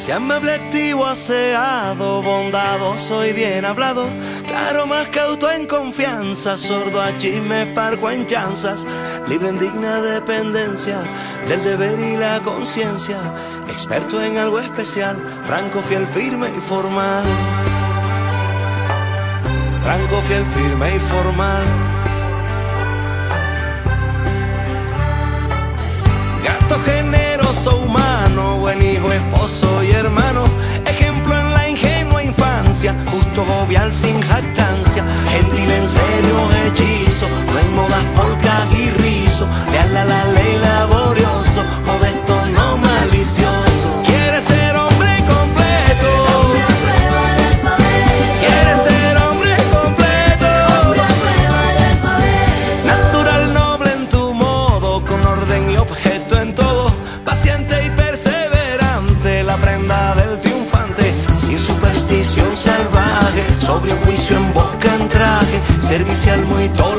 Si amable, activo, aseado, bondadoso y bien hablado, claro, más cauto en confianza, sordo a chismes, parco en chanzas, libre en digna dependencia del deber y la conciencia, experto en algo especial, franco, fiel, firme y formal. Franco, fiel, firme y formal. Gato generoso, humano, hijo, esposo y hermano. Ejemplo en la ingenua infancia, justo jovial sin jactancia. Gentil en serio hechizo, no en modas polcas y rizo. Leal a la ley salvaje, sobre juicio en boca en traje, servicial muy tolerante,